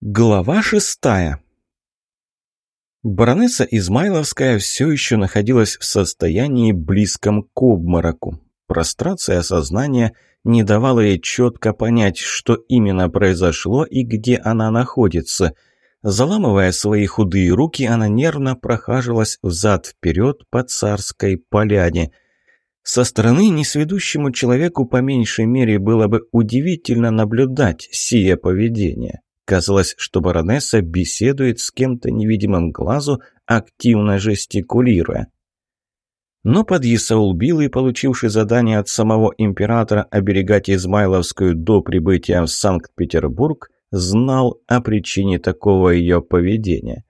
Глава шестая Баронесса Измайловская все еще находилась в состоянии близком к обмороку. Прострация сознания не давала ей четко понять, что именно произошло и где она находится. Заламывая свои худые руки, она нервно прохаживалась взад-вперед по царской поляне. Со стороны несведущему человеку по меньшей мере было бы удивительно наблюдать сие поведение. Казалось, что баронесса беседует с кем-то невидимым глазу, активно жестикулируя. Но подъясаул Билый, получивший задание от самого императора оберегать Измайловскую до прибытия в Санкт-Петербург, знал о причине такого ее поведения.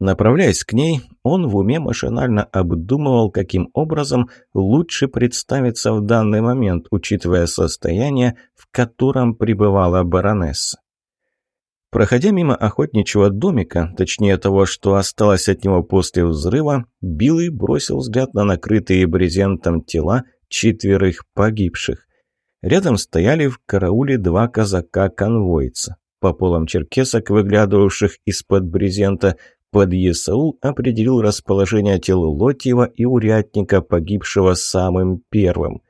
Направляясь к ней, он в уме машинально обдумывал, каким образом лучше представиться в данный момент, учитывая состояние, в котором пребывала баронесса. Проходя мимо охотничьего домика, точнее того, что осталось от него после взрыва, Билый бросил взгляд на накрытые брезентом тела четверых погибших. Рядом стояли в карауле два казака-конвойца. По полам черкесок, выглядывавших из-под брезента, подъясаул определил расположение тел Лотьева и урядника, погибшего самым первым.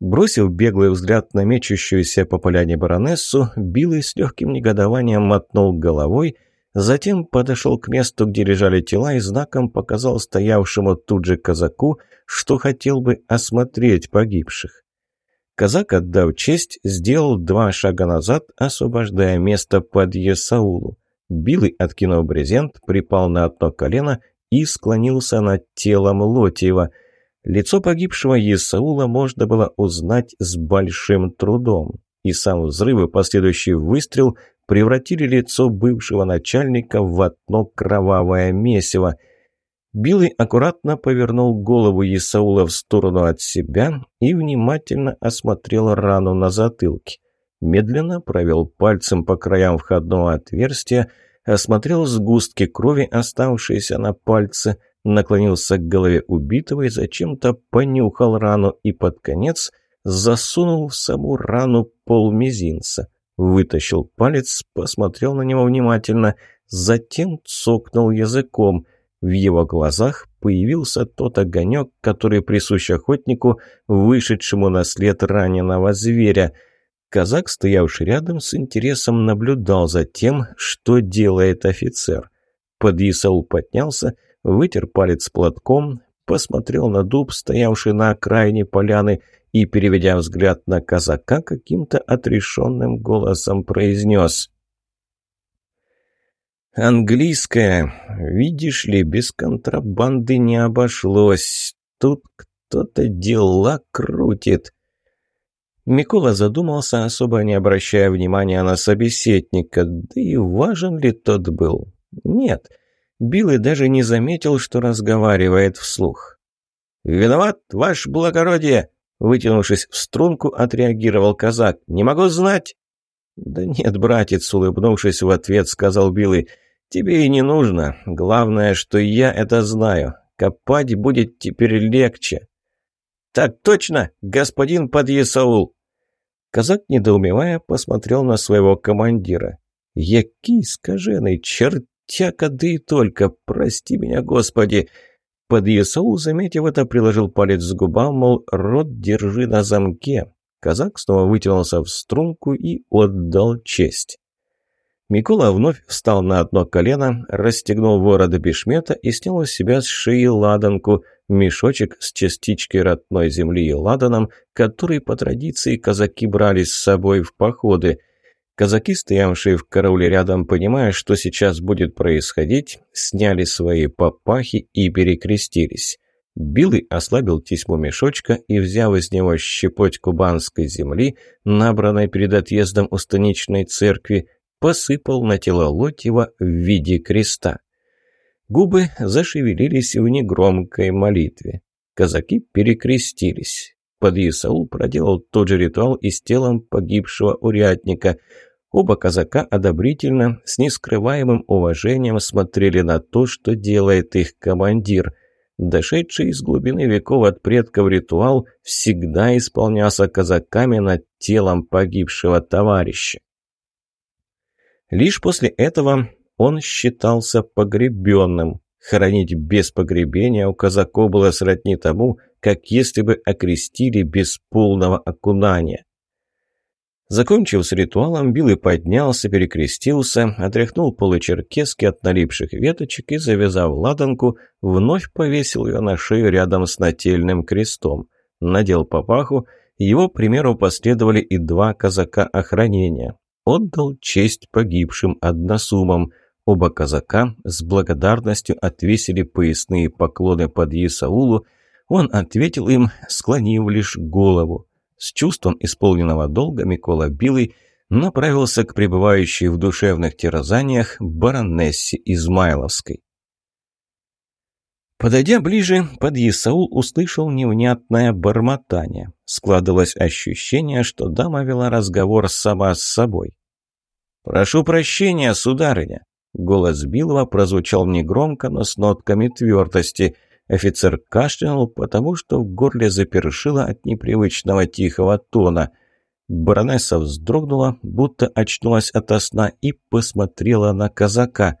Бросив беглый взгляд на мечущуюся по поляне баронессу, Билый с легким негодованием мотнул головой, затем подошел к месту, где лежали тела, и знаком показал стоявшему тут же казаку, что хотел бы осмотреть погибших. Казак, отдав честь, сделал два шага назад, освобождая место под Есаулу. Билый, откинув брезент, припал на одно колено и склонился над телом Лотьева – Лицо погибшего Исаула можно было узнать с большим трудом. И сам взрыв и последующий выстрел превратили лицо бывшего начальника в одно кровавое месиво. Билый аккуратно повернул голову Исаула в сторону от себя и внимательно осмотрел рану на затылке. Медленно провел пальцем по краям входного отверстия, осмотрел сгустки крови, оставшиеся на пальце – наклонился к голове убитого и зачем-то понюхал рану и под конец засунул в саму рану полмизинца. Вытащил палец, посмотрел на него внимательно, затем цокнул языком. В его глазах появился тот огонек, который присущ охотнику, вышедшему на след раненого зверя. Казак, стоявший рядом, с интересом наблюдал за тем, что делает офицер. Подъясаул поднялся вытер палец платком, посмотрел на дуб, стоявший на окраине поляны, и, переведя взгляд на казака, каким-то отрешенным голосом произнес «Английская, видишь ли, без контрабанды не обошлось. Тут кто-то дела крутит». Микола задумался, особо не обращая внимания на собеседника. Да и важен ли тот был? Нет, Билл и даже не заметил, что разговаривает вслух. «Виноват, ваше благородие!» Вытянувшись в струнку, отреагировал казак. «Не могу знать!» «Да нет, братец», — улыбнувшись в ответ, сказал Билый. «Тебе и не нужно. Главное, что я это знаю. Копать будет теперь легче». «Так точно, господин подъясаул!» Казак, недоумевая, посмотрел на своего командира. «Який скаженый, черт Тяка, да и только, прости меня, Господи!» Под Исау, заметив это, приложил палец к губам, мол, рот держи на замке. Казак снова вытянулся в струнку и отдал честь. Микола вновь встал на одно колено, расстегнул ворот бешмета и снял с себя с шеи ладанку, мешочек с частичкой родной земли и ладаном, который по традиции казаки брали с собой в походы – Казаки, стоявшие в карауле рядом, понимая, что сейчас будет происходить, сняли свои папахи и перекрестились. Билый ослабил тесьму мешочка и, взяв из него щепоть кубанской земли, набранной перед отъездом у станичной церкви, посыпал на тело Лотьева в виде креста. Губы зашевелились в негромкой молитве. Казаки перекрестились. Подъясаул проделал тот же ритуал и с телом погибшего урядника – Оба казака одобрительно, с нескрываемым уважением смотрели на то, что делает их командир. Дошедший из глубины веков от предков ритуал всегда исполнялся казаками над телом погибшего товарища. Лишь после этого он считался погребенным. Хоронить без погребения у казаков было сродни тому, как если бы окрестили без полного окунания. Закончив с ритуалом, Билый поднялся, перекрестился, отряхнул получеркески от налипших веточек и, завязав ладанку, вновь повесил ее на шею рядом с нательным крестом. Надел папаху, его примеру последовали и два казака охранения. Отдал честь погибшим односумам. Оба казака с благодарностью отвесили поясные поклоны под Исаулу, он ответил им, склонив лишь голову. С чувством исполненного долга Микола Билый направился к пребывающей в душевных терзаниях баронессе Измайловской. Подойдя ближе, подъясаул услышал невнятное бормотание. Складывалось ощущение, что дама вела разговор сама с собой. «Прошу прощения, сударыня!» Голос Билова прозвучал негромко, но с нотками твердости – Офицер кашлянул, потому что в горле запершило от непривычного тихого тона. Баронесса вздрогнула, будто очнулась ото сна и посмотрела на казака.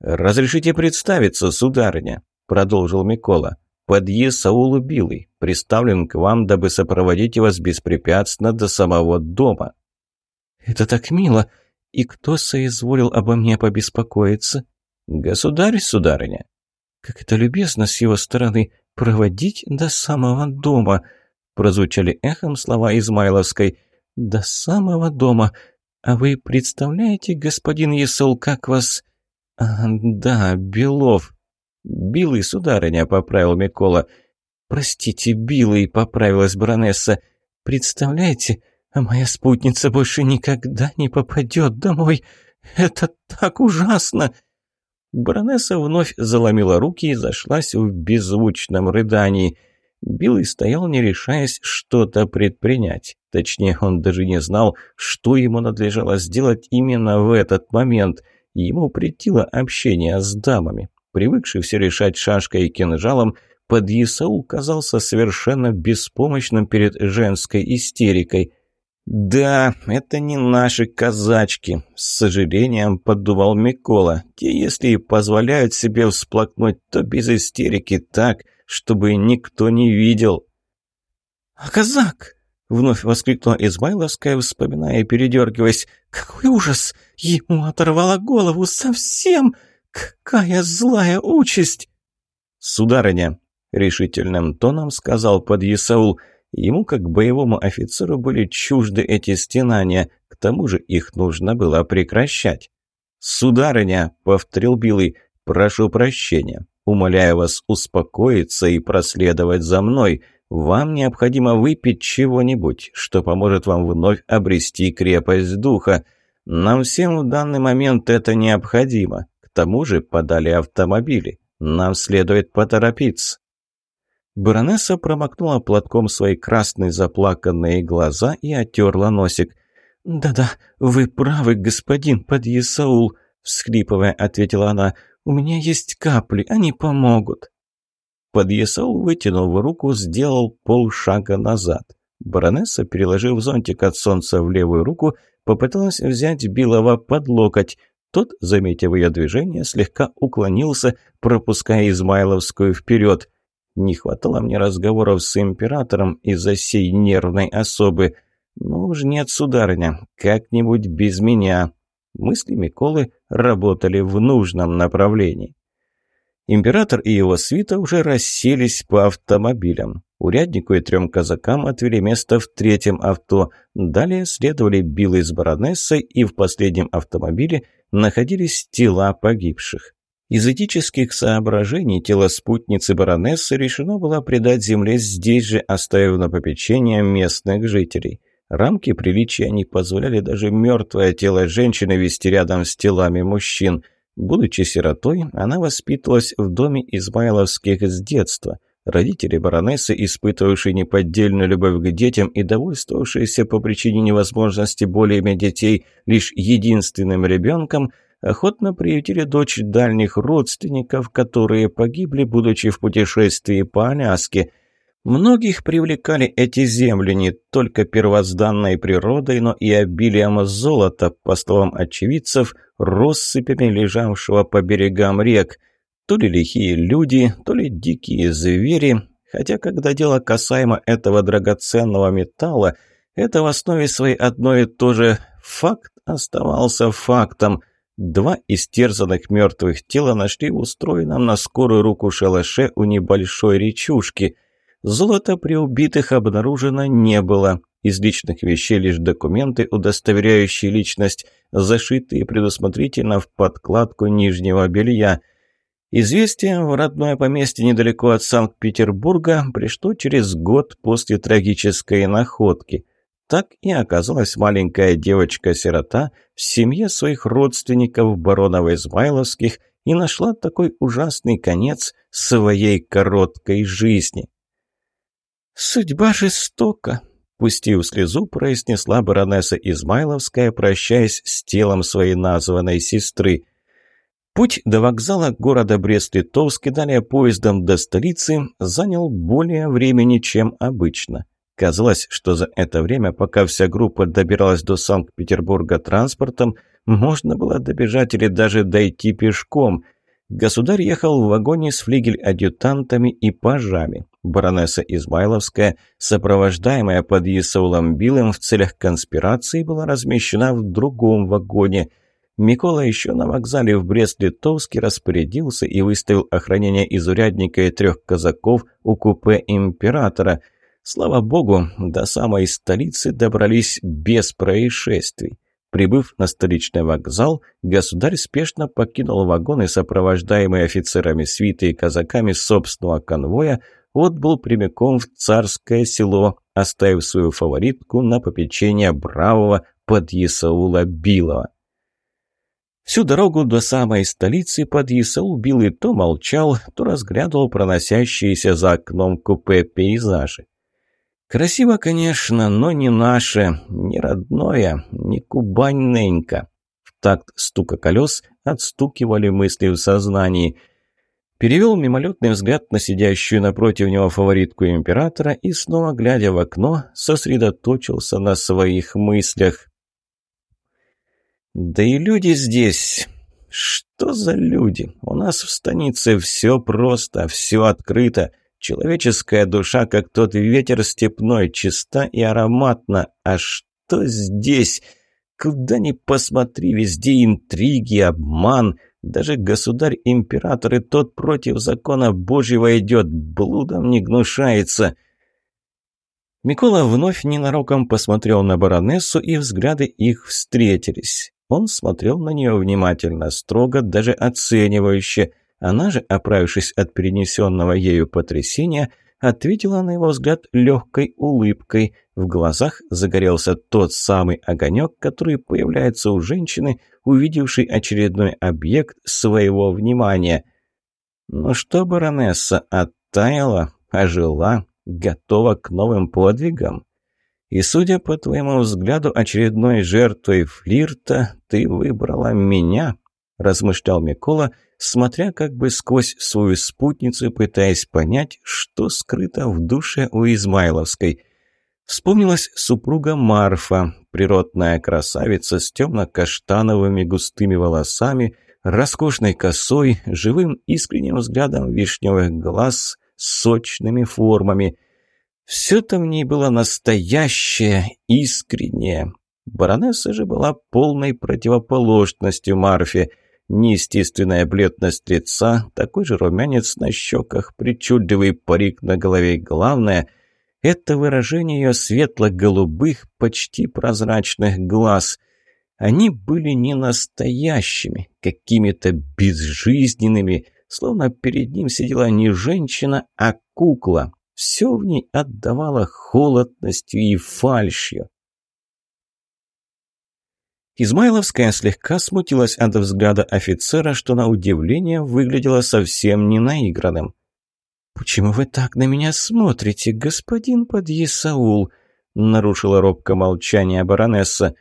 «Разрешите представиться, сударыня», — продолжил Микола. «Подъезд Саулу Билый, приставлен к вам, дабы сопроводить вас беспрепятственно до самого дома». «Это так мило! И кто соизволил обо мне побеспокоиться?» «Государь, сударыня». «Как это любезно с его стороны проводить до самого дома!» Прозвучали эхом слова Измайловской. «До самого дома! А вы представляете, господин Есол, как вас...» а, «Да, Белов». «Билый, сударыня», — поправил Микола. «Простите, Билый», — поправилась баронесса. «Представляете, а моя спутница больше никогда не попадет домой. Это так ужасно!» Баронесса вновь заломила руки и зашлась в беззвучном рыдании. Билый стоял, не решаясь что-то предпринять. Точнее, он даже не знал, что ему надлежало сделать именно в этот момент. Ему претило общение с дамами. Привыкший все решать шашкой и кинжалом, подъясаул казался совершенно беспомощным перед женской истерикой. «Да, это не наши казачки», — с сожалением поддувал Микола. «Те, если и позволяют себе всплакнуть, то без истерики так, чтобы никто не видел». «А казак!» — вновь воскликнула Измайловская, вспоминая и передергиваясь. «Какой ужас! Ему оторвало голову совсем! Какая злая участь!» «Сударыня!» — решительным тоном сказал подъясаул — Ему, как боевому офицеру, были чужды эти стенания, к тому же их нужно было прекращать. «Сударыня», — повторил Билый, — «прошу прощения. Умоляю вас успокоиться и проследовать за мной. Вам необходимо выпить чего-нибудь, что поможет вам вновь обрести крепость духа. Нам всем в данный момент это необходимо. К тому же подали автомобили. Нам следует поторопиться». Баронесса промокнула платком свои красные заплаканные глаза и отерла носик. «Да-да, вы правы, господин подъясаул», — всхлипывая, ответила она. «У меня есть капли, они помогут». Подъясаул, вытянув руку, сделал полшага назад. Баронесса, переложив зонтик от солнца в левую руку, попыталась взять Билова под локоть. Тот, заметив ее движение, слегка уклонился, пропуская Измайловскую вперед. Не хватало мне разговоров с императором из-за сей нервной особы. Ну уж нет, сударыня, как-нибудь без меня. Мысли Миколы работали в нужном направлении. Император и его свита уже расселись по автомобилям. Уряднику и трем казакам отвели место в третьем авто. Далее следовали Билл с баронессой, и в последнем автомобиле находились тела погибших. Из этических соображений тело спутницы баронессы решено было предать земле здесь же, оставив на попечение местных жителей. Рамки приличия не позволяли даже мертвое тело женщины вести рядом с телами мужчин. Будучи сиротой, она воспитывалась в доме Измайловских с детства. Родители баронессы, испытывавшие неподдельную любовь к детям и довольствовавшиеся по причине невозможности более детей лишь единственным ребенком – охотно приютили дочь дальних родственников, которые погибли, будучи в путешествии по Аляске. Многих привлекали эти земли не только первозданной природой, но и обилием золота, по словам очевидцев, россыпями лежавшего по берегам рек. То ли лихие люди, то ли дикие звери, хотя когда дело касаемо этого драгоценного металла, это в основе своей одно и то же. Факт оставался фактом. Два истерзанных мертвых тела нашли в устроенном на скорую руку шалаше у небольшой речушки. Золота при убитых обнаружено не было. Из личных вещей лишь документы, удостоверяющие личность, зашитые предусмотрительно в подкладку нижнего белья. Известие в родное поместье недалеко от Санкт-Петербурга пришло через год после трагической находки – так и оказалась маленькая девочка-сирота в семье своих родственников Баронов-Измайловских и нашла такой ужасный конец своей короткой жизни. «Судьба жестока», — пустив слезу, произнесла баронесса Измайловская, прощаясь с телом своей названной сестры. Путь до вокзала города Брест-Литовский, далее поездом до столицы, занял более времени, чем обычно. Казалось, что за это время, пока вся группа добиралась до Санкт-Петербурга транспортом, можно было добежать или даже дойти пешком. Государь ехал в вагоне с флигель-адъютантами и пажами. Баронесса Измайловская, сопровождаемая под Исаулом Билым в целях конспирации, была размещена в другом вагоне. Микола еще на вокзале в Брест-Литовске распорядился и выставил охранение из урядника и трех казаков у купе императора – Слава богу, до самой столицы добрались без происшествий. Прибыв на столичный вокзал, государь спешно покинул вагон и, сопровождаемый офицерами свиты и казаками собственного конвоя, отбыл прямиком в царское село, оставив свою фаворитку на попечение бравого подъясаула Билова. Всю дорогу до самой столицы подъясаул Билый то молчал, то разглядывал проносящиеся за окном купе пейзажи. Красиво, конечно, но не наше, не родное, не Кубань-ненька. В такт стука колес отстукивали мысли в сознании. Перевел мимолетный взгляд на сидящую напротив него фаворитку императора и, снова глядя в окно, сосредоточился на своих мыслях. «Да и люди здесь...» «Что за люди? У нас в станице все просто, все открыто». Человеческая душа, как тот ветер степной, чиста и ароматна. А что здесь? Куда ни посмотри, везде интриги, обман. Даже государь-император и тот против закона Божьего идет, блудом не гнушается. Микола вновь ненароком посмотрел на баронессу, и взгляды их встретились. Он смотрел на нее внимательно, строго, даже оценивающе – она же, оправившись от перенесенного ею потрясения, ответила на его взгляд легкой улыбкой. В глазах загорелся тот самый огонек, который появляется у женщины, увидевшей очередной объект своего внимания. «Ну что, баронесса, оттаяла, ожила, готова к новым подвигам?» И, судя по твоему взгляду, очередной жертвой флирта ты выбрала меня, размышлял Микола, смотря как бы сквозь свою спутницу, пытаясь понять, что скрыто в душе у Измайловской. Вспомнилась супруга Марфа, природная красавица с темно-каштановыми густыми волосами, роскошной косой, живым искренним взглядом вишневых глаз, сочными формами. Все-то в ней было настоящее, искреннее. Баронесса же была полной противоположностью Марфе – Неестественная бледность лица, такой же румянец на щеках, причудливый парик на голове главное – это выражение ее светло-голубых, почти прозрачных глаз. Они были не настоящими, какими-то безжизненными, словно перед ним сидела не женщина, а кукла. Все в ней отдавало холодностью и фальшью. Измайловская слегка смутилась от взгляда офицера, что на удивление выглядело совсем не наигранным. «Почему вы так на меня смотрите, господин подъесаул?» — нарушила робко молчание баронесса.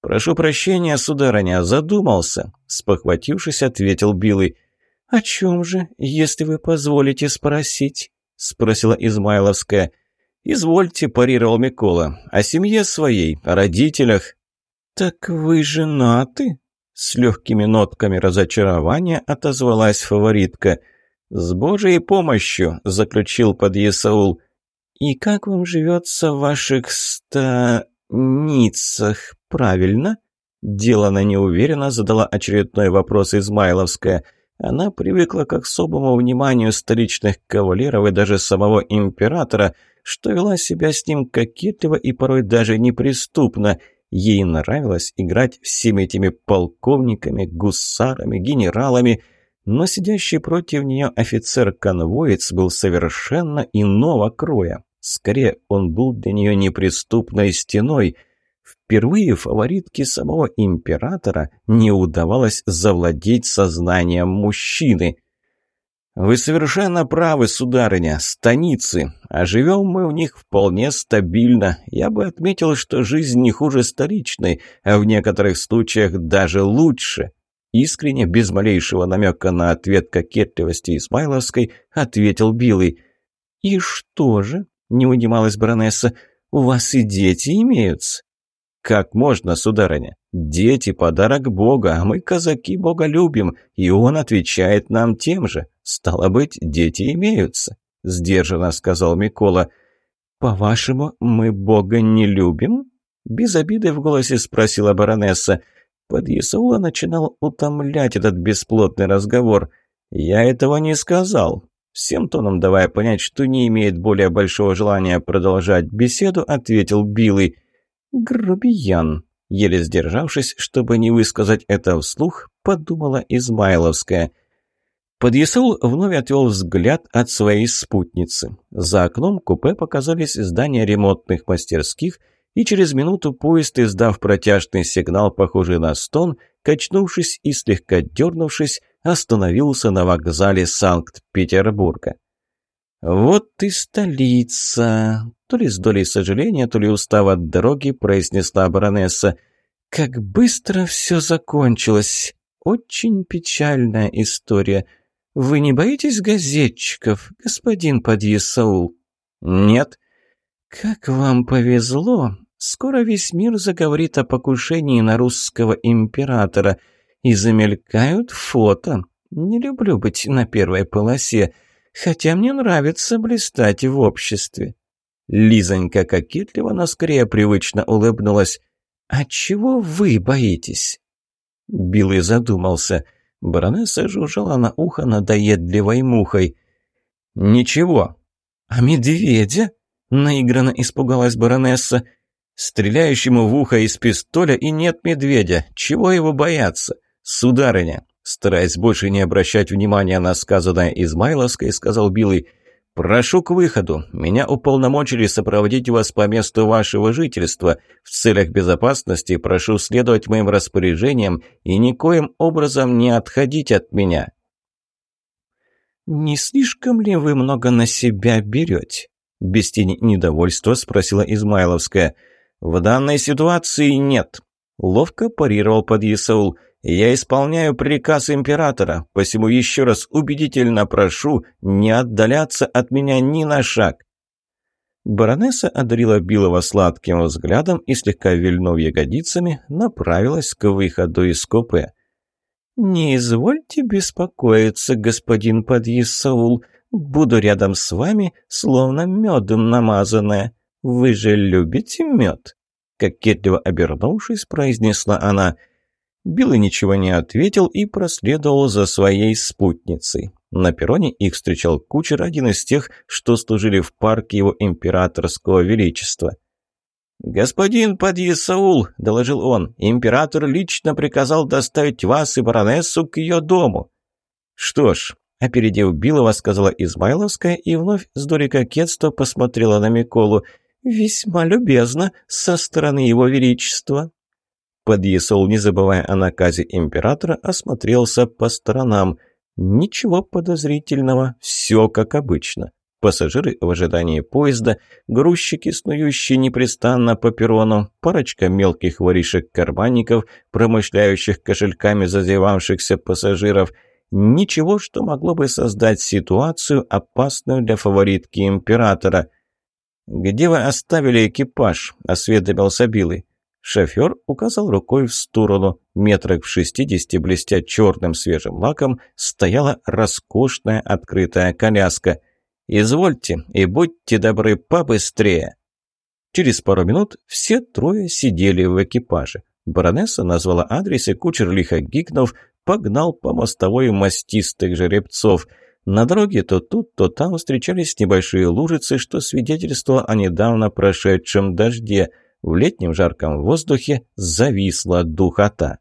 «Прошу прощения, сударыня, задумался», — спохватившись, ответил Билый. «О чем же, если вы позволите спросить?» спросила Измайловская. «Извольте», – парировал Микола. «О семье своей, о родителях». «Так вы женаты?» С легкими нотками разочарования отозвалась фаворитка. «С Божьей помощью», – заключил подъясаул. «И как вам живется в ваших станицах, правильно?» Делана неуверенно задала очередной вопрос Измайловская. Она привыкла к особому вниманию столичных кавалеров и даже самого императора, что вела себя с ним кокетливо и порой даже неприступно. Ей нравилось играть всеми этими полковниками, гусарами, генералами, но сидящий против нее офицер-конвоец был совершенно иного кроя. Скорее, он был для нее неприступной стеной. Впервые фаворитке самого императора не удавалось завладеть сознанием мужчины. «Вы совершенно правы, сударыня, станицы, а живем мы в них вполне стабильно. Я бы отметил, что жизнь не хуже столичной, а в некоторых случаях даже лучше». Искренне, без малейшего намека на ответ кокетливости Исмайловской, ответил Билый. «И что же?» не унималась баронесса. «У вас и дети имеются?» «Как можно, сударыня? Дети – подарок Бога, а мы, казаки, Бога любим, и Он отвечает нам тем же. Стало быть, дети имеются», – сдержанно сказал Микола. «По-вашему, мы Бога не любим?» Без обиды в голосе спросила баронесса. Подъясаула начинал утомлять этот бесплотный разговор. «Я этого не сказал всем тоном давая понять, что не имеет более большого желания продолжать беседу, ответил Билый. «Грубиян», еле сдержавшись, чтобы не высказать это вслух, подумала Измайловская. Подъясул вновь отвел взгляд от своей спутницы. За окном купе показались здания ремонтных мастерских, и через минуту поезд, издав протяжный сигнал, похожий на стон, качнувшись и слегка дернувшись, остановился на вокзале Санкт-Петербурга. «Вот и столица!» То ли с долей сожаления, то ли устав от дороги, произнесла баронесса. «Как быстро все закончилось! Очень печальная история. Вы не боитесь газетчиков, господин Подъесаул?» «Нет». «Как вам повезло! Скоро весь мир заговорит о покушении на русского императора» и замелькают фото. Не люблю быть на первой полосе, хотя мне нравится блистать в обществе». Лизонька кокетливо, но скорее привычно улыбнулась. «А чего вы боитесь?» Билый задумался. Баронесса жужжала на ухо надоедливой мухой. «Ничего». «А медведя?» — наигранно испугалась баронесса. «Стреляющему в ухо из пистоля и нет медведя. Чего его бояться? «Сударыня!» Стараясь больше не обращать внимания на сказанное Измайловской, сказал Билый, «Прошу к выходу. Меня уполномочили сопроводить вас по месту вашего жительства. В целях безопасности прошу следовать моим распоряжениям и никоим образом не отходить от меня». «Не слишком ли вы много на себя берете?» Без тени недовольства спросила Измайловская. «В данной ситуации нет», — ловко парировал подъясаул. Я исполняю приказ императора, посему еще раз убедительно прошу не отдаляться от меня ни на шаг». Баронесса одарила Билова сладким взглядом и, слегка вильнув ягодицами, направилась к выходу из купе. «Не извольте беспокоиться, господин подъясаул. Буду рядом с вами, словно медом намазанная. Вы же любите мед?» Кокетливо обернувшись, произнесла она – Билл ничего не ответил и проследовал за своей спутницей. На перроне их встречал кучер, один из тех, что служили в парке его императорского величества. «Господин Падьесаул», — доложил он, — «император лично приказал доставить вас и баронессу к ее дому». «Что ж», — опередив Билова, сказала Измайловская и вновь с долей кокетства посмотрела на Миколу. «Весьма любезно со стороны его величества». Подъясол, не забывая о наказе императора, осмотрелся по сторонам. Ничего подозрительного, все как обычно. Пассажиры в ожидании поезда, грузчики, снующие непрестанно по перрону, парочка мелких воришек-карманников, промышляющих кошельками зазевавшихся пассажиров. Ничего, что могло бы создать ситуацию, опасную для фаворитки императора. «Где вы оставили экипаж?» – осведомился Билый. Шофер указал рукой в сторону. Метрах в шестидесяти, блестя черным свежим лаком, стояла роскошная открытая коляска. «Извольте и будьте добры побыстрее!» Через пару минут все трое сидели в экипаже. Баронесса назвала адрес, и кучер лихо гикнув, погнал по мостовой мастистых жеребцов. На дороге то тут, то там встречались небольшие лужицы, что свидетельствовало о недавно прошедшем дожде – в летнем жарком воздухе зависла духота.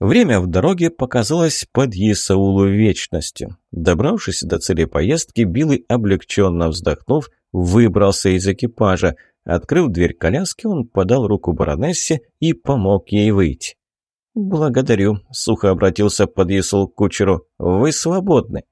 Время в дороге показалось под Исаулу вечностью. Добравшись до цели поездки, Билый, облегченно вздохнув, выбрался из экипажа. Открыв дверь коляски, он подал руку баронессе и помог ей выйти. «Благодарю», — сухо обратился подъясул к кучеру. «Вы свободны».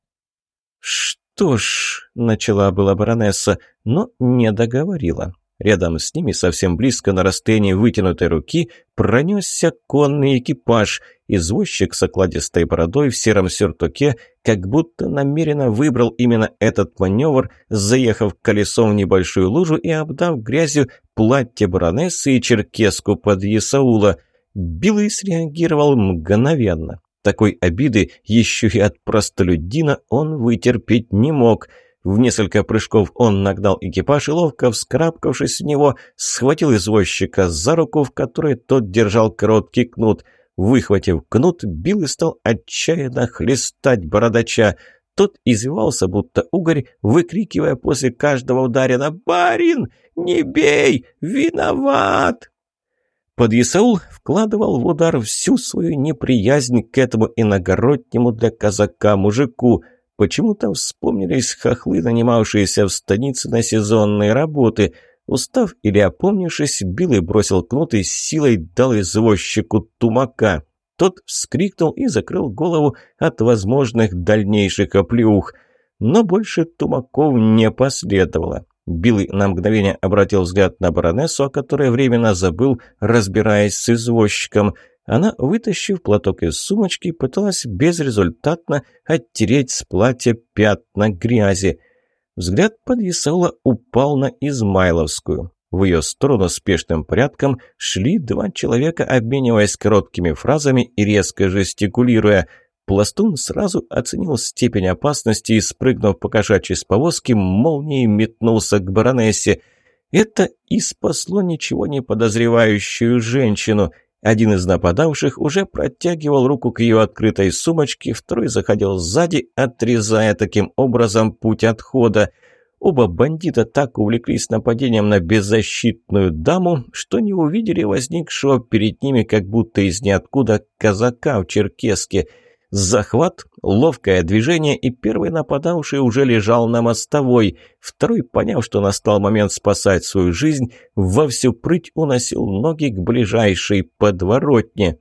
«Что ж», — начала была баронесса, но не договорила. Рядом с ними, совсем близко на расстоянии вытянутой руки, пронесся конный экипаж. Извозчик с окладистой бородой в сером сюртуке как будто намеренно выбрал именно этот маневр, заехав колесом в небольшую лужу и обдав грязью платье баронессы и черкеску под Исаула. Билый среагировал мгновенно. Такой обиды еще и от простолюдина он вытерпеть не мог – в несколько прыжков он нагнал экипаж и, ловко вскарабкавшись в него, схватил извозчика за руку, в которой тот держал короткий кнут. Выхватив кнут, бил и стал отчаянно хлестать бородача. Тот извивался, будто угорь, выкрикивая после каждого ударина «Барин, не бей! Виноват!» Подъясаул вкладывал в удар всю свою неприязнь к этому иногороднему для казака мужику – Почему-то вспомнились хохлы, нанимавшиеся в станице на сезонные работы. Устав или опомнившись, Билый бросил кнут и с силой дал извозчику тумака. Тот вскрикнул и закрыл голову от возможных дальнейших оплеух. Но больше тумаков не последовало. Билый на мгновение обратил взгляд на баронессу, о которой временно забыл, разбираясь с извозчиком – она, вытащив платок из сумочки, пыталась безрезультатно оттереть с платья пятна грязи. Взгляд подъясаула упал на Измайловскую. В ее сторону спешным порядком шли два человека, обмениваясь короткими фразами и резко жестикулируя. Пластун сразу оценил степень опасности и, спрыгнув по кошачьей с повозки, молнией метнулся к баронессе. Это и спасло ничего не подозревающую женщину – один из нападавших уже протягивал руку к ее открытой сумочке, второй заходил сзади, отрезая таким образом путь отхода. Оба бандита так увлеклись нападением на беззащитную даму, что не увидели возникшего перед ними как будто из ниоткуда казака в черкеске – Захват, ловкое движение, и первый нападавший уже лежал на мостовой. Второй, поняв, что настал момент спасать свою жизнь, во всю прыть уносил ноги к ближайшей подворотне.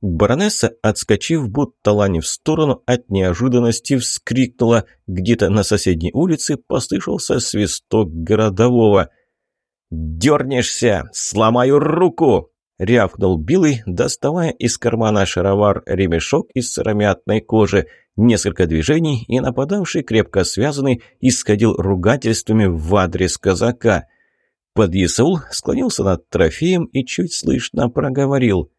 Баронесса, отскочив, будто лань в сторону, от неожиданности вскрикнула. Где-то на соседней улице послышался свисток городового. «Дернешься! Сломаю руку!» — рявкнул Билый, доставая из кармана шаровар ремешок из сыромятной кожи. Несколько движений, и нападавший, крепко связанный, исходил ругательствами в адрес казака. Подъясаул склонился над трофеем и чуть слышно проговорил.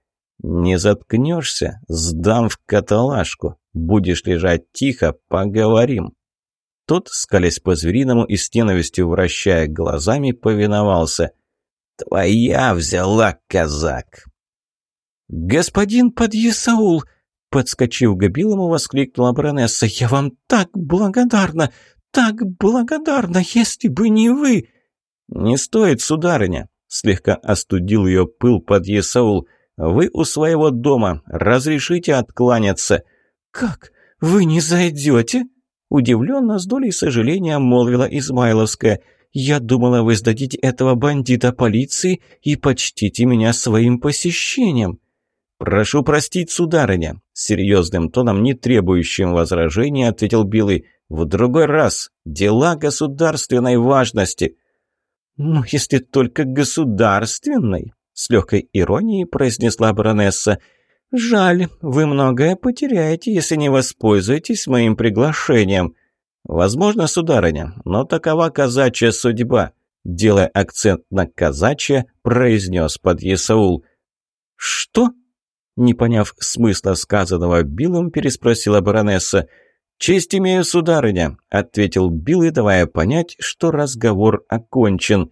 «Не заткнешься, сдам в каталажку. Будешь лежать тихо, поговорим». Тот, скалясь по-звериному и с ненавистью вращая глазами, повиновался – «Твоя взяла, казак!» «Господин подъясаул!» Подскочив к Габилому, воскликнула баронесса. «Я вам так благодарна! Так благодарна, если бы не вы!» «Не стоит, сударыня!» Слегка остудил ее пыл подъясаул. «Вы у своего дома. Разрешите откланяться!» «Как? Вы не зайдете?» Удивленно, с долей сожаления, молвила Измайловская – я думала, вы сдадите этого бандита полиции и почтите меня своим посещением». «Прошу простить, сударыня», — серьезным тоном, не требующим возражения, ответил Билый. «В другой раз. Дела государственной важности». «Ну, если только государственной», — с легкой иронией произнесла баронесса. «Жаль, вы многое потеряете, если не воспользуетесь моим приглашением». «Возможно, сударыня, но такова казачья судьба», – делая акцент на казачья, произнес подъясаул. «Что?» – не поняв смысла сказанного Биллом, переспросила баронесса. «Честь имею, сударыня», – ответил Билл, давая понять, что разговор окончен.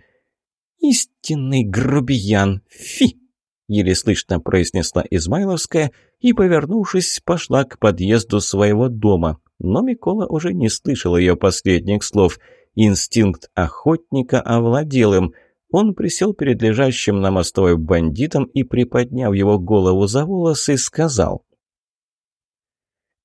«Истинный грубиян! Фи!» – еле слышно произнесла Измайловская и, повернувшись, пошла к подъезду своего дома. Но Микола уже не слышал ее последних слов. Инстинкт охотника овладел им. Он присел перед лежащим на мостовой бандитом и, приподняв его голову за волосы, сказал.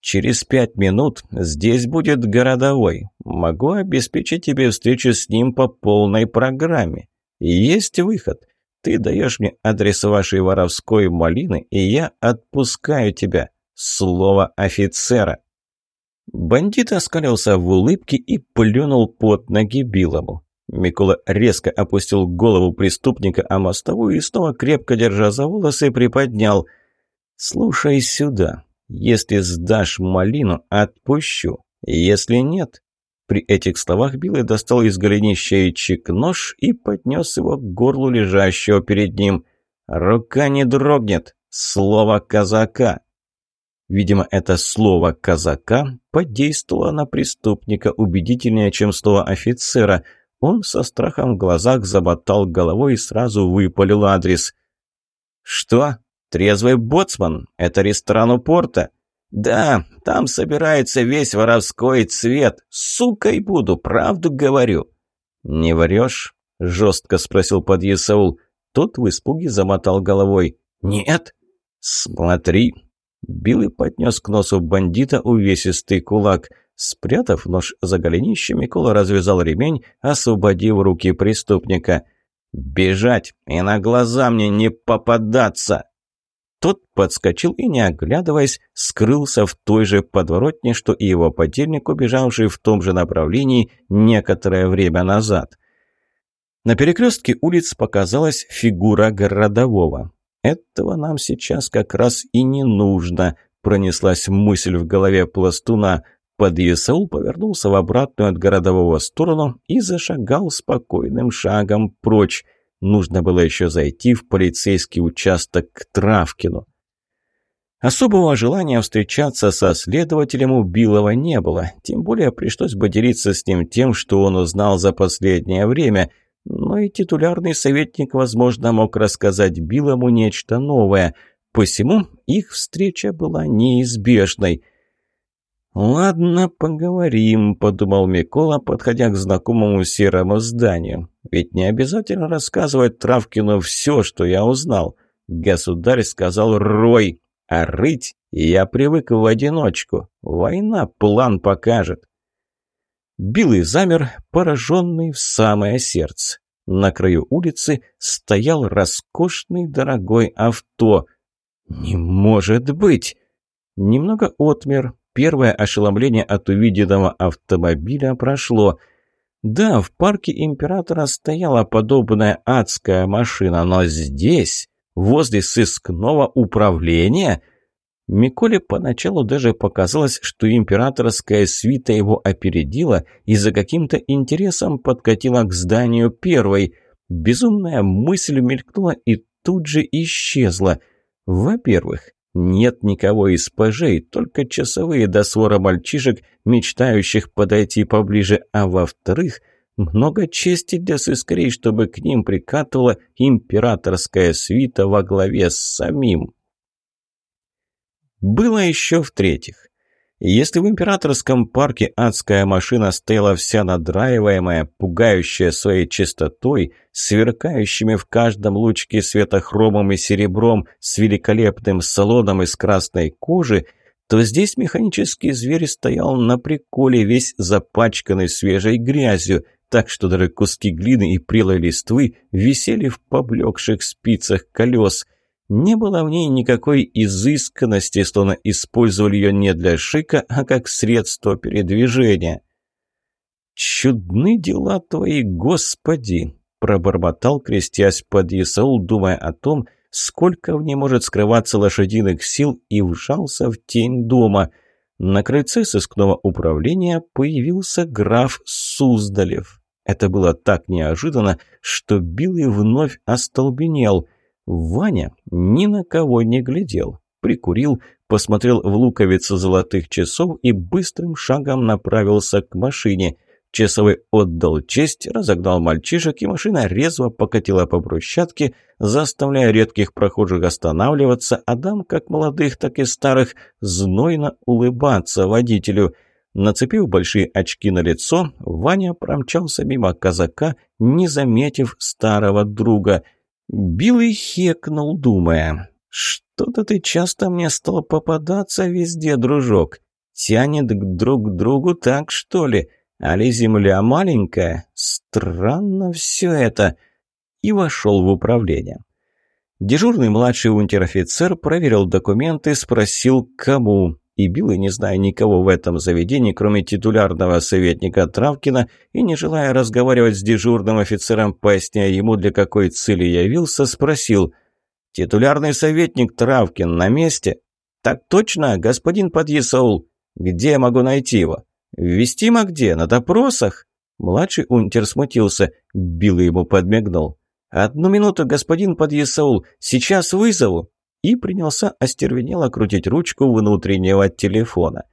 «Через пять минут здесь будет городовой. Могу обеспечить тебе встречу с ним по полной программе. Есть выход. Ты даешь мне адрес вашей воровской малины, и я отпускаю тебя. Слово офицера». Бандит оскалился в улыбке и плюнул под ноги Билому. Микола резко опустил голову преступника о мостовую и снова крепко держа за волосы приподнял. «Слушай сюда. Если сдашь малину, отпущу. Если нет, при этих словах Билый достал из голенища ячик нож и поднес его к горлу лежащего перед ним. «Рука не дрогнет! Слово казака!» Видимо, это слово «казака» подействовало на преступника убедительнее, чем слово «офицера». Он со страхом в глазах заботал головой и сразу выпалил адрес. «Что? Трезвый боцман? Это ресторан у порта?» «Да, там собирается весь воровской цвет. Сукой буду, правду говорю». «Не врешь?» – жестко спросил подъясаул. Тот в испуге замотал головой. «Нет». «Смотри». Билый поднес к носу бандита увесистый кулак. Спрятав нож за голенище, Микола развязал ремень, освободив руки преступника. «Бежать и на глаза мне не попадаться!» Тот подскочил и, не оглядываясь, скрылся в той же подворотне, что и его подельник, убежавший в том же направлении некоторое время назад. На перекрестке улиц показалась фигура городового. «Этого нам сейчас как раз и не нужно», – пронеслась мысль в голове пластуна. Подъясаул повернулся в обратную от городового сторону и зашагал спокойным шагом прочь – Нужно было еще зайти в полицейский участок к Травкину. Особого желания встречаться со следователем у Билова не было, тем более пришлось бы делиться с ним тем, что он узнал за последнее время, но и титулярный советник, возможно, мог рассказать Билому нечто новое, посему их встреча была неизбежной – «Ладно, поговорим», – подумал Микола, подходя к знакомому серому зданию. «Ведь не обязательно рассказывать Травкину все, что я узнал. Государь сказал «рой», а рыть я привык в одиночку. Война план покажет». Билый замер, пораженный в самое сердце. На краю улицы стоял роскошный дорогой авто. «Не может быть!» Немного отмер, Первое ошеломление от увиденного автомобиля прошло. Да, в парке Императора стояла подобная адская машина, но здесь, возле сыскного управления... Миколе поначалу даже показалось, что императорская свита его опередила и за каким-то интересом подкатила к зданию первой. Безумная мысль мелькнула и тут же исчезла. Во-первых, нет никого из пажей, только часовые до свора мальчишек, мечтающих подойти поближе, а во-вторых, много чести для сыскарей, чтобы к ним прикатывала императорская свита во главе с самим. Было еще в-третьих. Если в императорском парке адская машина стояла вся надраиваемая, пугающая своей чистотой, сверкающими в каждом лучке света хромом и серебром, с великолепным салоном из красной кожи, то здесь механический зверь стоял на приколе, весь запачканный свежей грязью, так что даже куски глины и прелой листвы висели в поблекших спицах колес – не было в ней никакой изысканности, словно использовали ее не для шика, а как средство передвижения. «Чудны дела твои, Господи!» – пробормотал, крестясь под Исаул, думая о том, сколько в ней может скрываться лошадиных сил, и вжался в тень дома. На крыльце сыскного управления появился граф Суздалев. Это было так неожиданно, что Билый вновь остолбенел. Ваня ни на кого не глядел. Прикурил, посмотрел в луковицу золотых часов и быстрым шагом направился к машине. Часовой отдал честь, разогнал мальчишек, и машина резво покатила по брусчатке, заставляя редких прохожих останавливаться, а дам, как молодых, так и старых, знойно улыбаться водителю. Нацепив большие очки на лицо, Ваня промчался мимо казака, не заметив старого друга. Билый хекнул, думая, «Что-то ты часто мне стал попадаться везде, дружок. Тянет друг к другу так, что ли?» Али земля маленькая? Странно все это. И вошел в управление. Дежурный младший унтер-офицер проверил документы, спросил, кому. И Билый, не зная никого в этом заведении, кроме титулярного советника Травкина, и не желая разговаривать с дежурным офицером, поясняя ему, для какой цели явился, спросил «Титулярный советник Травкин на месте?» «Так точно, господин подъясаул. Где я могу найти его?» «Вестимо где? На допросах?» Младший унтер смутился. Билл ему подмигнул. «Одну минуту, господин подъясаул, сейчас вызову!» И принялся остервенело крутить ручку внутреннего телефона.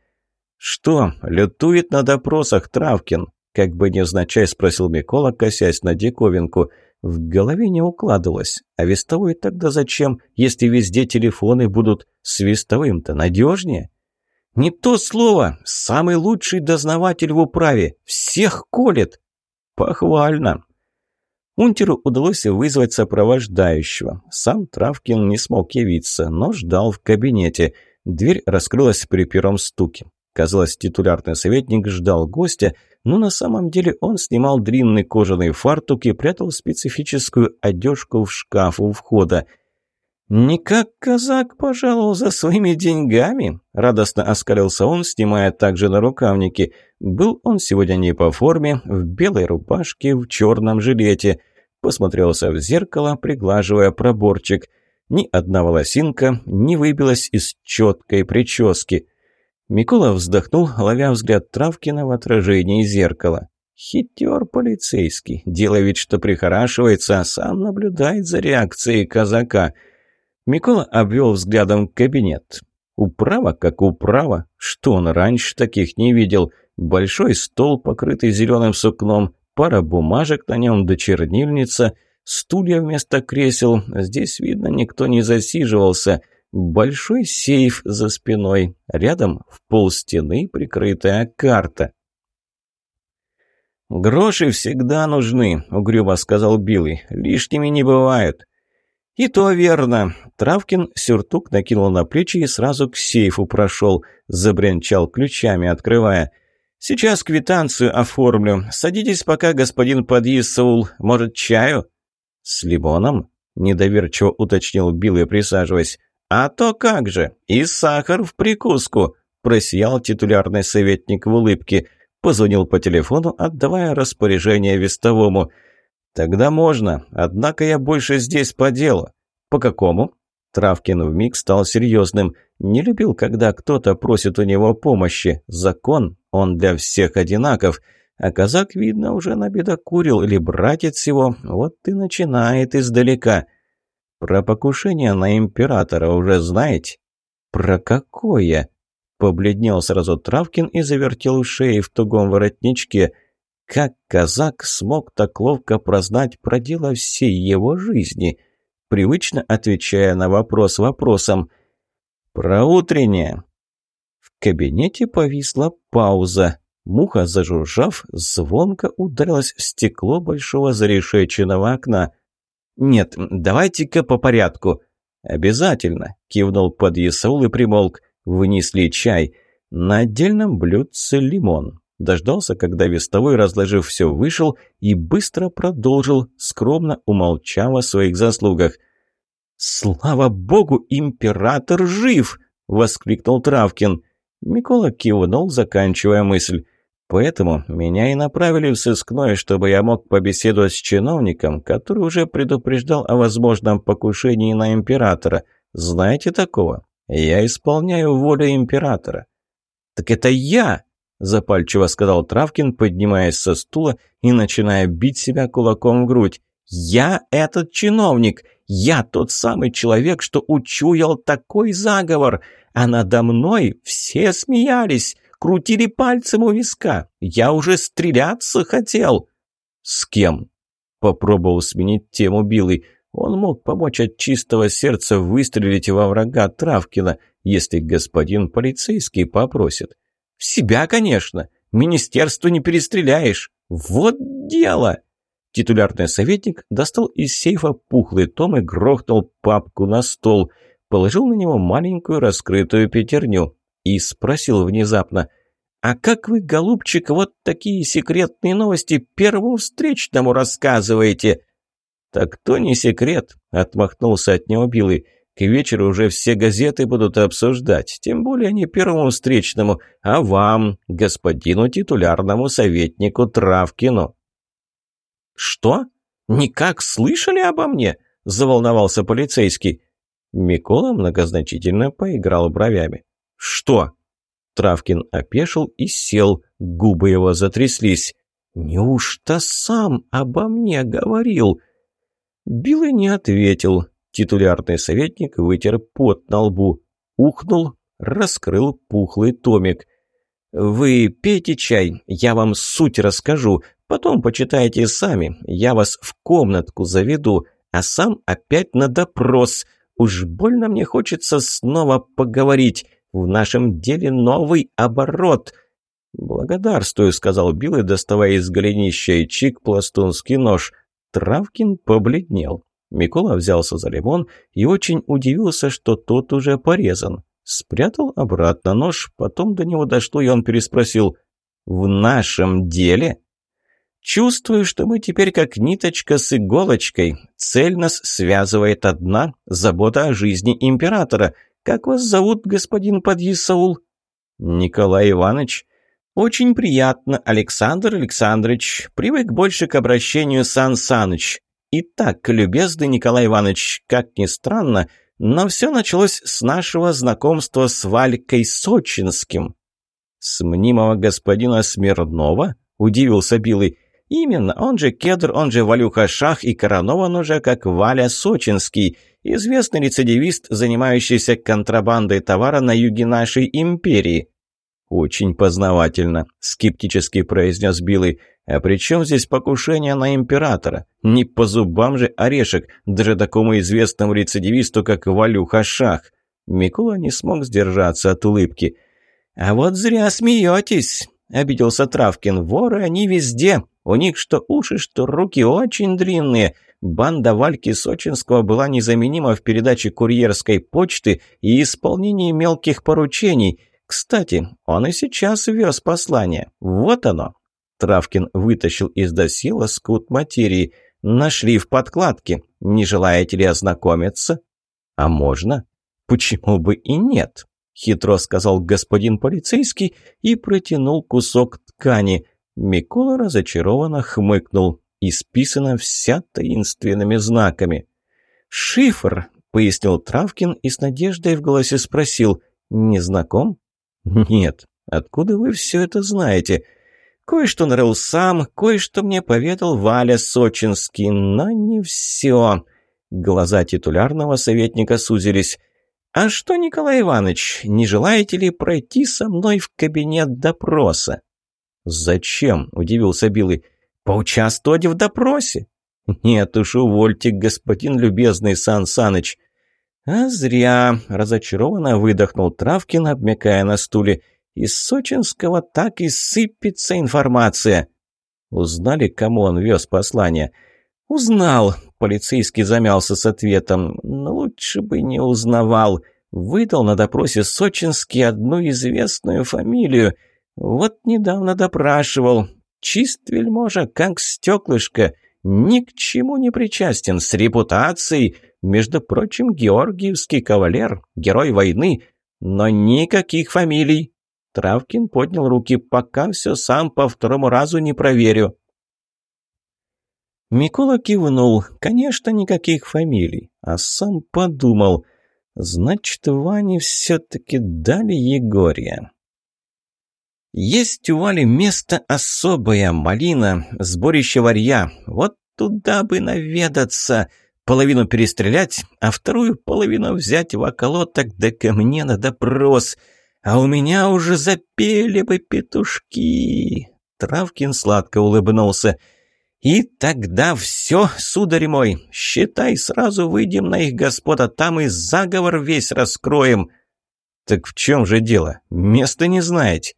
«Что, лютует на допросах Травкин?» Как бы невзначай спросил Микола, косясь на диковинку. В голове не укладывалось. А вестовой тогда зачем, если везде телефоны будут? С вестовым-то надежнее?» «Не то слово! Самый лучший дознаватель в управе! Всех колет!» «Похвально!» Унтеру удалось вызвать сопровождающего. Сам Травкин не смог явиться, но ждал в кабинете. Дверь раскрылась при первом стуке. Казалось, титулярный советник ждал гостя, но на самом деле он снимал длинный кожаный фартук и прятал специфическую одежку в шкаф у входа – «Не как казак пожаловал за своими деньгами?» – радостно оскалился он, снимая также на рукавники. Был он сегодня не по форме, в белой рубашке, в черном жилете. Посмотрелся в зеркало, приглаживая проборчик. Ни одна волосинка не выбилась из четкой прически. Микола вздохнул, ловя взгляд Травкина в отражении зеркала. Хитер полицейский, делая вид, что прихорашивается, а сам наблюдает за реакцией казака – Микола обвел взглядом кабинет. Управа как управа. Что он раньше таких не видел? Большой стол, покрытый зеленым сукном, пара бумажек на нем до чернильница, стулья вместо кресел. Здесь, видно, никто не засиживался. Большой сейф за спиной. Рядом в пол стены прикрытая карта. «Гроши всегда нужны», — угрюмо сказал Билый. «Лишними не бывают». «И то верно». Травкин сюртук накинул на плечи и сразу к сейфу прошел, забрянчал ключами, открывая. «Сейчас квитанцию оформлю. Садитесь пока, господин подъезд, Саул. Может, чаю?» «С лимоном?» – недоверчиво уточнил Билл присаживаясь. «А то как же! И сахар в прикуску!» – просиял титулярный советник в улыбке. Позвонил по телефону, отдавая распоряжение вестовому – «Тогда можно, однако я больше здесь по делу». «По какому?» Травкин вмиг стал серьезным. Не любил, когда кто-то просит у него помощи. Закон, он для всех одинаков. А казак, видно, уже набедокурил или братец его, вот и начинает издалека. Про покушение на императора уже знаете? Про какое? Побледнел сразу Травкин и завертел шеей в тугом воротничке – как казак смог так ловко прознать про дело всей его жизни? Привычно отвечая на вопрос вопросом. «Про утреннее». Кабинете повисла пауза. Муха, зажужжав, звонко ударилась в стекло большого зарешеченного окна. «Нет, давайте-ка по порядку». «Обязательно», — кивнул подъясаул и примолк. «Вынесли чай. На отдельном блюдце лимон. Дождался, когда вестовой, разложив все, вышел и быстро продолжил, скромно умолчав о своих заслугах. «Слава богу, император жив!» — воскликнул Травкин. Микола кивнул, заканчивая мысль. Поэтому меня и направили в сыскное, чтобы я мог побеседовать с чиновником, который уже предупреждал о возможном покушении на императора. Знаете такого? Я исполняю волю императора». «Так это я!» – запальчиво сказал Травкин, поднимаясь со стула и начиная бить себя кулаком в грудь. «Я этот чиновник! Я тот самый человек, что учуял такой заговор! А надо мной все смеялись, крутили пальцем у виска! Я уже стреляться хотел!» «С кем?» – попробовал сменить тему Билый. Он мог помочь от чистого сердца выстрелить во врага Травкина, если господин полицейский попросит. «В себя, конечно! Министерство не перестреляешь! Вот дело!» Титулярный советник достал из сейфа пухлый том и грохнул папку на стол, положил на него маленькую раскрытую пятерню и спросил внезапно, «А как вы, голубчик, вот такие секретные новости первому встречному рассказываете?» «Так то не секрет», — отмахнулся от него Билый. «К вечеру уже все газеты будут обсуждать, тем более не первому встречному, а вам, господину титулярному советнику Травкину». «Что? Никак слышали обо мне?» – заволновался полицейский. Микола многозначительно поиграл бровями. «Что?» Травкин опешил и сел, губы его затряслись. «Неужто сам обо мне говорил?» Билый не ответил. Титулярный советник вытер пот на лбу, ухнул, раскрыл пухлый томик. «Вы пейте чай, я вам суть расскажу. Потом почитайте сами, я вас в комнатку заведу, а сам опять на допрос. Уж больно мне хочется снова поговорить. В нашем деле новый оборот». «Благодарствую», — сказал Билл, доставая из голенища и чик пластунский нож. Травкин побледнел. Микола взялся за лимон и очень удивился, что тот уже порезан. Спрятал обратно нож, потом до него дошло, и он переспросил «В нашем деле?» Чувствую, что мы теперь как ниточка с иголочкой. Цель нас связывает одна – забота о жизни императора. Как вас зовут, господин Подъясаул? Николай Иванович. Очень приятно, Александр Александрович. Привык больше к обращению Сан Саныч. Итак, любезный Николай Иванович, как ни странно, но все началось с нашего знакомства с Валькой Сочинским. «С мнимого господина Смирнова?» – удивился Билый. Именно, он же Кедр, он же Валюха Шах и коронован уже как Валя Сочинский, известный рецидивист, занимающийся контрабандой товара на юге нашей империи. «Очень познавательно», — скептически произнес Билый. «А при чем здесь покушение на императора? Не по зубам же орешек, даже такому известному рецидивисту, как Валюха Шах». Микола не смог сдержаться от улыбки. «А вот зря смеетесь», — обиделся Травкин. «Воры они везде, у них что уши, что руки очень длинные. Банда Вальки Сочинского была незаменима в передаче курьерской почты и исполнении мелких поручений. Кстати, он и сейчас вез послание. Вот оно. Травкин вытащил из досье лоскут материи. Нашли в подкладке. Не желаете ли ознакомиться? А можно? Почему бы и нет? Хитро сказал господин полицейский и протянул кусок ткани – Микола разочарованно хмыкнул. Исписана вся таинственными знаками. «Шифр», — пояснил Травкин и с надеждой в голосе спросил. «Не знаком?» «Нет. Откуда вы все это знаете?» «Кое-что нарыл сам, кое-что мне поведал Валя Сочинский, но не все». Глаза титулярного советника сузились. «А что, Николай Иванович, не желаете ли пройти со мной в кабинет допроса?» «Зачем?» – удивился Билый. «Поучаствовать в допросе?» «Нет уж, увольте, господин любезный Сан Саныч». «А зря!» – разочарованно выдохнул Травкин, обмякая на стуле. «Из сочинского так и сыпется информация». Узнали, кому он вез послание? «Узнал!» – полицейский замялся с ответом. «Но лучше бы не узнавал. Выдал на допросе Сочинский одну известную фамилию – вот недавно допрашивал. Чист вельможа, как стеклышко. Ни к чему не причастен, с репутацией. Между прочим, георгиевский кавалер, герой войны. Но никаких фамилий. Травкин поднял руки. «Пока все сам по второму разу не проверю». Микола кивнул. Конечно, никаких фамилий. А сам подумал. Значит, Ване все-таки дали Егория. Есть у Вали место особое, малина, сборище варья. Вот туда бы наведаться, половину перестрелять, а вторую половину взять в околоток, да ко мне на допрос. А у меня уже запели бы петушки. Травкин сладко улыбнулся. «И тогда все, сударь мой, считай, сразу выйдем на их господа, там и заговор весь раскроем». «Так в чем же дело? Места не знаете?»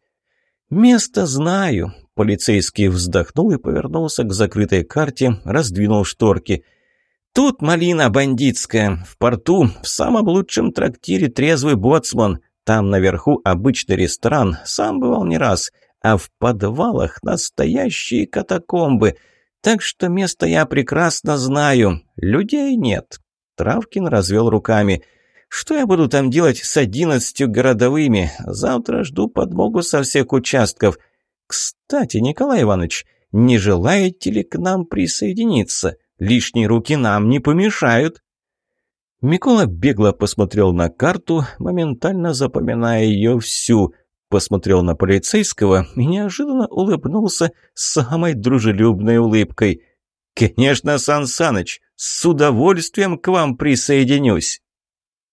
«Место знаю», — полицейский вздохнул и повернулся к закрытой карте, раздвинул шторки. «Тут малина бандитская, в порту, в самом лучшем трактире трезвый боцман. Там наверху обычный ресторан, сам бывал не раз, а в подвалах настоящие катакомбы». Так что место я прекрасно знаю. Людей нет. Травкин развел руками. Что я буду там делать с одиннадцатью городовыми? Завтра жду подмогу со всех участков. Кстати, Николай Иванович, не желаете ли к нам присоединиться? Лишние руки нам не помешают. Микола бегло посмотрел на карту, моментально запоминая ее всю посмотрел на полицейского и неожиданно улыбнулся самой дружелюбной улыбкой. «Конечно, Сан Саныч, с удовольствием к вам присоединюсь!»